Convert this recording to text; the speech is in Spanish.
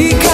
y que